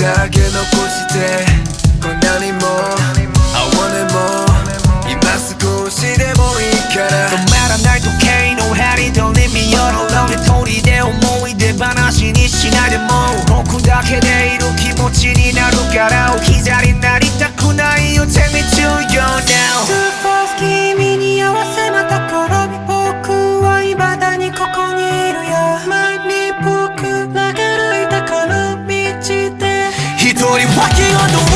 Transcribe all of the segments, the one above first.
だけ残してこんなにもあわも今少しでもいいから。止まらない時計の針と耳よろので取りで思い出話にしないでも僕だけでいる気持ちになるから I don't know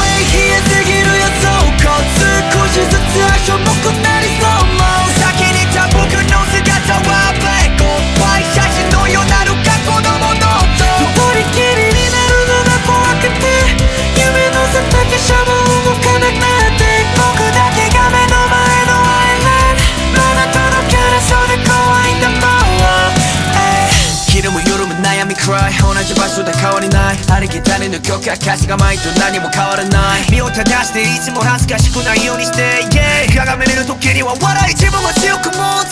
感じ場所で変わりない。ありきたりの曲や歌詞が前と何も変わらない。身を正していつも恥ずかしくないようにして、yeah、鏡見る時には笑い自分は強くも